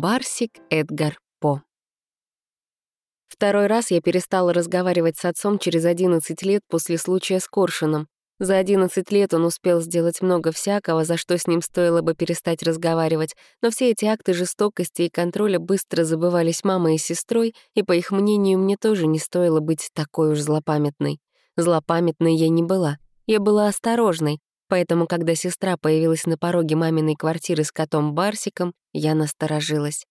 Барсик Эдгар По. Второй раз я перестала разговаривать с отцом через 11 лет после случая с Коршуном. За 11 лет он успел сделать много всякого, за что с ним стоило бы перестать разговаривать, но все эти акты жестокости и контроля быстро забывались мамой и сестрой, и, по их мнению, мне тоже не стоило быть такой уж злопамятной. Злопамятной я не была. Я была осторожной, Поэтому, когда сестра появилась на пороге маминой квартиры с котом Барсиком, я насторожилась.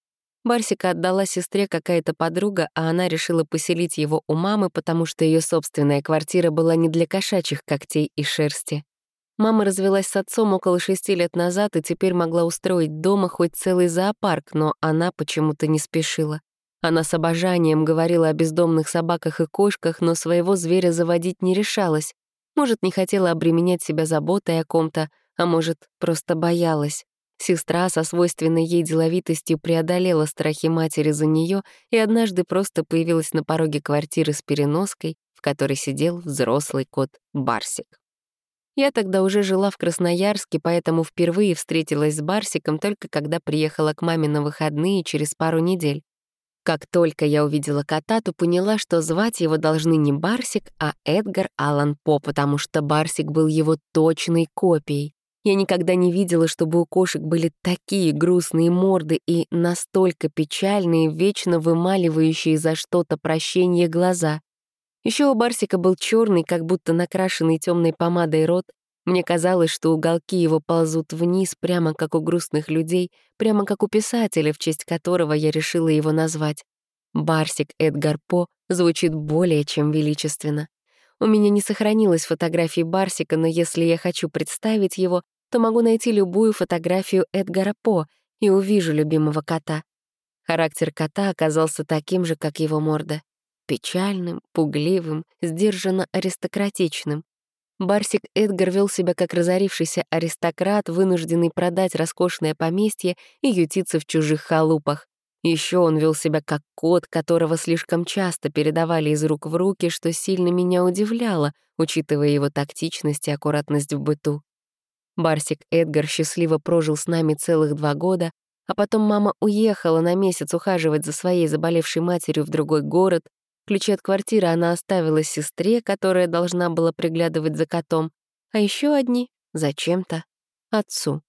Барсика отдала сестре какая-то подруга, а она решила поселить его у мамы, потому что ее собственная квартира была не для кошачьих когтей и шерсти. Мама развелась с отцом около шести лет назад и теперь могла устроить дома хоть целый зоопарк, но она почему-то не спешила. Она с обожанием говорила о бездомных собаках и кошках, но своего зверя заводить не решалась. Может, не хотела обременять себя заботой о ком-то, а может, просто боялась. Сестра со свойственной ей деловитостью преодолела страхи матери за нее и однажды просто появилась на пороге квартиры с переноской, в которой сидел взрослый кот Барсик. Я тогда уже жила в Красноярске, поэтому впервые встретилась с Барсиком только когда приехала к маме на выходные через пару недель. Как только я увидела кота, то поняла, что звать его должны не Барсик, а Эдгар Аллан По, потому что Барсик был его точной копией. Я никогда не видела, чтобы у кошек были такие грустные морды и настолько печальные, вечно вымаливающие за что-то прощение глаза. Еще у Барсика был черный, как будто накрашенный темной помадой рот, мне казалось, что уголки его ползут вниз, прямо как у грустных людей, прямо как у писателя, в честь которого я решила его назвать. Барсик Эдгар По звучит более чем величественно. У меня не сохранилось фотографии Барсика, но если я хочу представить его, то могу найти любую фотографию Эдгара По и увижу любимого кота. Характер кота оказался таким же, как его морда. Печальным, пугливым, сдержанно аристократичным. Барсик Эдгар вел себя как разорившийся аристократ, вынужденный продать роскошное поместье и ютиться в чужих халупах. Еще он вел себя как кот, которого слишком часто передавали из рук в руки, что сильно меня удивляло, учитывая его тактичность и аккуратность в быту. Барсик Эдгар счастливо прожил с нами целых два года, а потом мама уехала на месяц ухаживать за своей заболевшей матерью в другой город, Ключи от квартиры она оставила сестре, которая должна была приглядывать за котом, а еще одни — зачем-то отцу.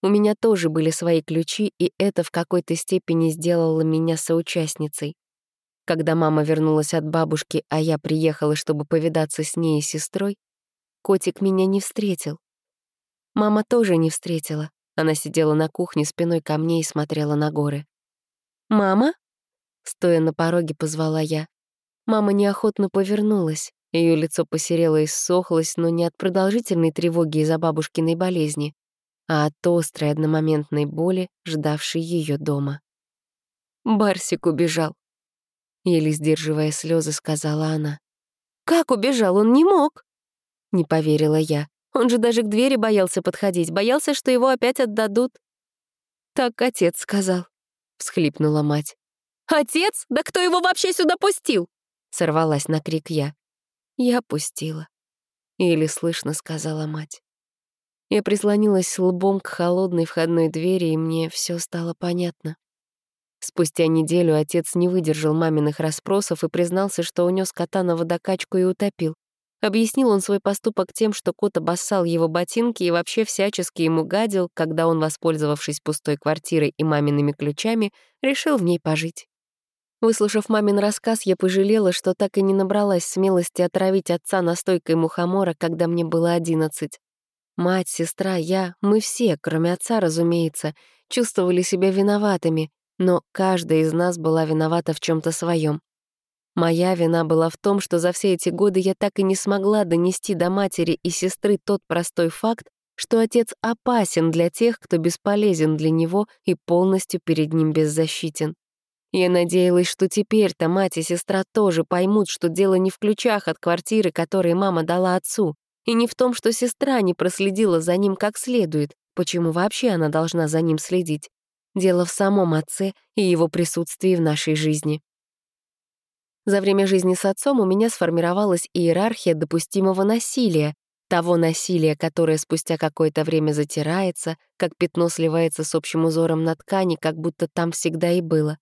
У меня тоже были свои ключи, и это в какой-то степени сделало меня соучастницей. Когда мама вернулась от бабушки, а я приехала, чтобы повидаться с ней и сестрой, котик меня не встретил. Мама тоже не встретила. Она сидела на кухне спиной ко мне и смотрела на горы. «Мама?» Стоя на пороге, позвала я. Мама неохотно повернулась. Ее лицо посерело и ссохлось, но не от продолжительной тревоги из-за бабушкиной болезни, а от острой одномоментной боли, ждавшей ее дома. «Барсик убежал», — еле сдерживая слезы, сказала она. «Как убежал? Он не мог!» Не поверила я. Он же даже к двери боялся подходить, боялся, что его опять отдадут. «Так отец сказал», — всхлипнула мать. «Отец? Да кто его вообще сюда пустил?» Сорвалась на крик я. «Я пустила», — еле слышно сказала мать. Я прислонилась лбом к холодной входной двери, и мне все стало понятно. Спустя неделю отец не выдержал маминых расспросов и признался, что унес кота на водокачку и утопил. Объяснил он свой поступок тем, что кот обоссал его ботинки и вообще всячески ему гадил, когда он, воспользовавшись пустой квартирой и мамиными ключами, решил в ней пожить. Выслушав мамин рассказ, я пожалела, что так и не набралась смелости отравить отца настойкой мухомора, когда мне было одиннадцать. Мать, сестра, я, мы все, кроме отца, разумеется, чувствовали себя виноватыми, но каждая из нас была виновата в чем то своем. Моя вина была в том, что за все эти годы я так и не смогла донести до матери и сестры тот простой факт, что отец опасен для тех, кто бесполезен для него и полностью перед ним беззащитен. Я надеялась, что теперь-то мать и сестра тоже поймут, что дело не в ключах от квартиры, которые мама дала отцу, и не в том, что сестра не проследила за ним как следует, почему вообще она должна за ним следить. Дело в самом отце и его присутствии в нашей жизни. За время жизни с отцом у меня сформировалась иерархия допустимого насилия, того насилия, которое спустя какое-то время затирается, как пятно сливается с общим узором на ткани, как будто там всегда и было.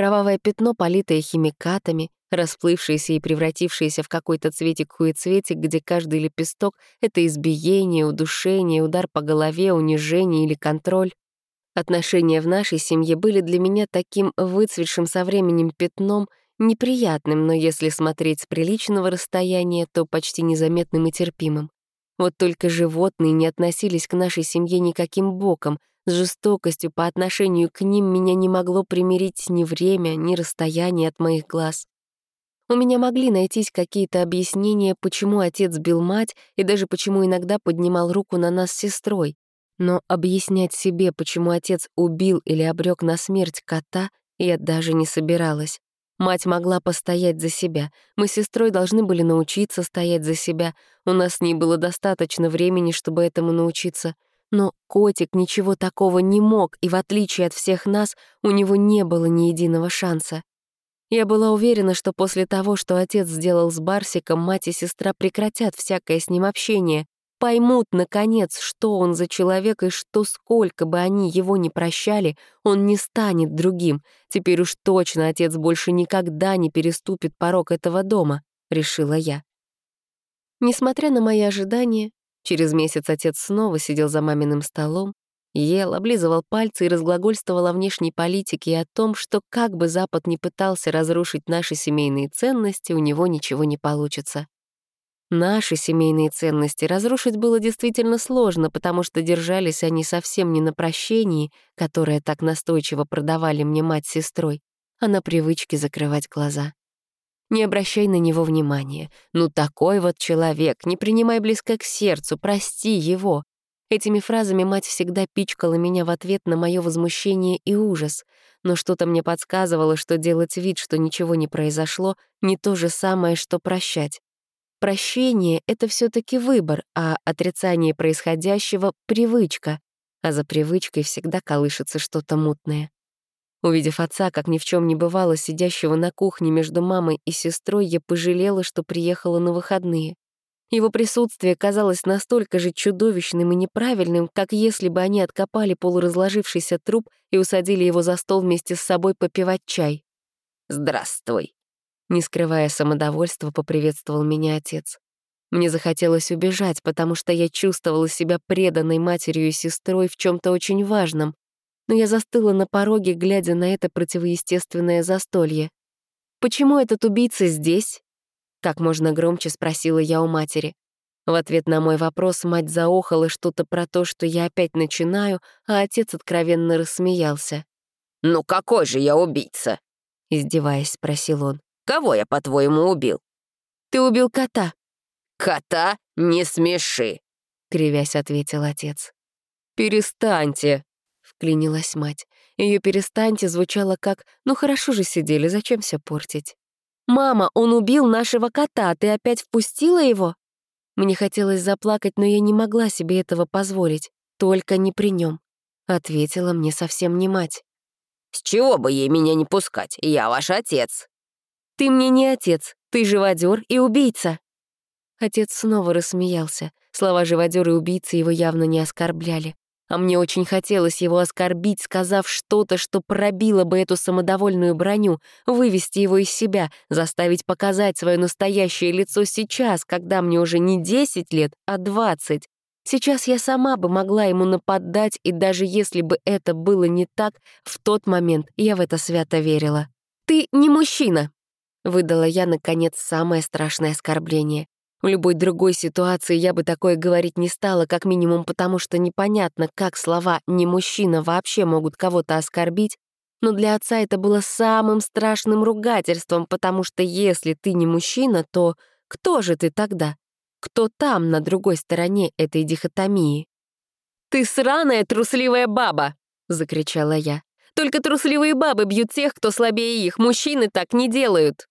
Кровавое пятно, политое химикатами, расплывшееся и превратившееся в какой-то цветик-хуецветик, где каждый лепесток — это избиение, удушение, удар по голове, унижение или контроль. Отношения в нашей семье были для меня таким выцветшим со временем пятном, неприятным, но если смотреть с приличного расстояния, то почти незаметным и терпимым. Вот только животные не относились к нашей семье никаким боком, с жестокостью по отношению к ним меня не могло примирить ни время, ни расстояние от моих глаз. У меня могли найтись какие-то объяснения, почему отец бил мать и даже почему иногда поднимал руку на нас с сестрой. Но объяснять себе, почему отец убил или обрек на смерть кота, я даже не собиралась. Мать могла постоять за себя. Мы с сестрой должны были научиться стоять за себя. У нас с ней было достаточно времени, чтобы этому научиться. Но котик ничего такого не мог, и в отличие от всех нас, у него не было ни единого шанса. Я была уверена, что после того, что отец сделал с Барсиком, мать и сестра прекратят всякое с ним общение, поймут, наконец, что он за человек и что, сколько бы они его не прощали, он не станет другим. Теперь уж точно отец больше никогда не переступит порог этого дома, — решила я. Несмотря на мои ожидания, через месяц отец снова сидел за маминым столом, ел, облизывал пальцы и разглагольствовал о внешней политике и о том, что как бы Запад не пытался разрушить наши семейные ценности, у него ничего не получится. Наши семейные ценности разрушить было действительно сложно, потому что держались они совсем не на прощении, которое так настойчиво продавали мне мать с сестрой, а на привычке закрывать глаза. Не обращай на него внимания. Ну такой вот человек, не принимай близко к сердцу, прости его. Этими фразами мать всегда пичкала меня в ответ на мое возмущение и ужас, но что-то мне подсказывало, что делать вид, что ничего не произошло, не то же самое, что прощать. Прощение — это все таки выбор, а отрицание происходящего — привычка, а за привычкой всегда колышется что-то мутное. Увидев отца, как ни в чем не бывало, сидящего на кухне между мамой и сестрой, я пожалела, что приехала на выходные. Его присутствие казалось настолько же чудовищным и неправильным, как если бы они откопали полуразложившийся труп и усадили его за стол вместе с собой попивать чай. «Здравствуй», не скрывая самодовольства, поприветствовал меня отец. Мне захотелось убежать, потому что я чувствовала себя преданной матерью и сестрой в чем то очень важном. Но я застыла на пороге, глядя на это противоестественное застолье. «Почему этот убийца здесь?» Как можно громче спросила я у матери. В ответ на мой вопрос мать заохала что-то про то, что я опять начинаю, а отец откровенно рассмеялся. «Ну какой же я убийца?» — издеваясь, спросил он. Кого я, по-твоему, убил?» «Ты убил кота». «Кота? Не смеши!» — кривясь ответил отец. «Перестаньте!» — вклинилась мать. Ее «перестаньте» звучало как «ну хорошо же сидели, зачем все портить?» «Мама, он убил нашего кота, ты опять впустила его?» Мне хотелось заплакать, но я не могла себе этого позволить, только не при нем. Ответила мне совсем не мать. «С чего бы ей меня не пускать? Я ваш отец!» «Ты мне не отец, ты живодер и убийца». Отец снова рассмеялся. Слова живодер и убийцы его явно не оскорбляли. А мне очень хотелось его оскорбить, сказав что-то, что пробило бы эту самодовольную броню, вывести его из себя, заставить показать свое настоящее лицо сейчас, когда мне уже не 10 лет, а 20. Сейчас я сама бы могла ему нападать, и даже если бы это было не так, в тот момент я в это свято верила. «Ты не мужчина», Выдала я, наконец, самое страшное оскорбление. В любой другой ситуации я бы такое говорить не стала, как минимум потому, что непонятно, как слова «не мужчина» вообще могут кого-то оскорбить, но для отца это было самым страшным ругательством, потому что если ты не мужчина, то кто же ты тогда? Кто там, на другой стороне этой дихотомии? «Ты сраная трусливая баба!» — закричала я. «Только трусливые бабы бьют тех, кто слабее их, мужчины так не делают!»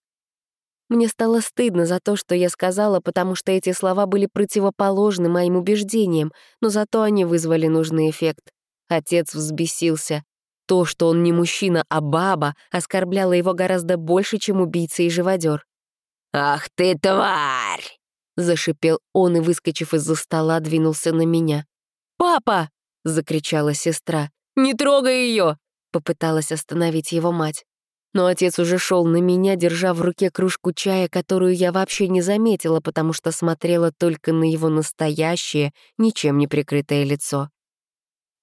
Мне стало стыдно за то, что я сказала, потому что эти слова были противоположны моим убеждениям, но зато они вызвали нужный эффект. Отец взбесился. То, что он не мужчина, а баба, оскорбляло его гораздо больше, чем убийца и живодер. «Ах ты, тварь!» — Зашипел он и, выскочив из-за стола, двинулся на меня. «Папа!» — закричала сестра. «Не трогай ее!» — попыталась остановить его мать. Но отец уже шел на меня, держа в руке кружку чая, которую я вообще не заметила, потому что смотрела только на его настоящее, ничем не прикрытое лицо.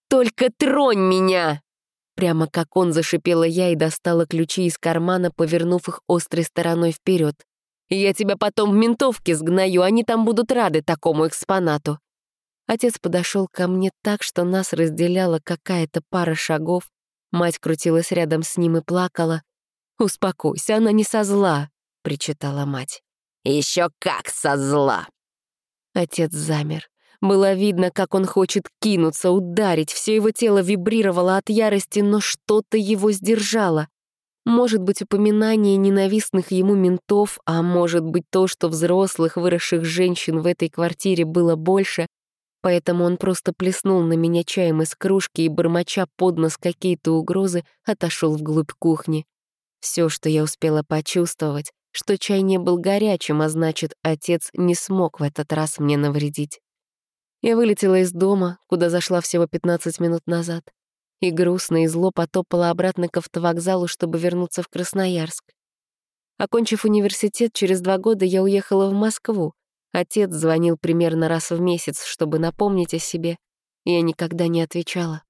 «Только тронь меня!» Прямо как он зашипела я и достала ключи из кармана, повернув их острой стороной вперед. «Я тебя потом в ментовке сгною, они там будут рады такому экспонату». Отец подошел ко мне так, что нас разделяла какая-то пара шагов. Мать крутилась рядом с ним и плакала. «Успокойся, она не со зла», — причитала мать. Еще как со зла!» Отец замер. Было видно, как он хочет кинуться, ударить, все его тело вибрировало от ярости, но что-то его сдержало. Может быть, упоминание ненавистных ему ментов, а может быть то, что взрослых, выросших женщин в этой квартире было больше, поэтому он просто плеснул на меня чаем из кружки и, бормоча под нос какие-то угрозы, отошел вглубь кухни. Все, что я успела почувствовать, что чай не был горячим, а значит, отец не смог в этот раз мне навредить. Я вылетела из дома, куда зашла всего 15 минут назад, и грустно и зло потопала обратно к автовокзалу, чтобы вернуться в Красноярск. Окончив университет, через два года я уехала в Москву. Отец звонил примерно раз в месяц, чтобы напомнить о себе. Я никогда не отвечала.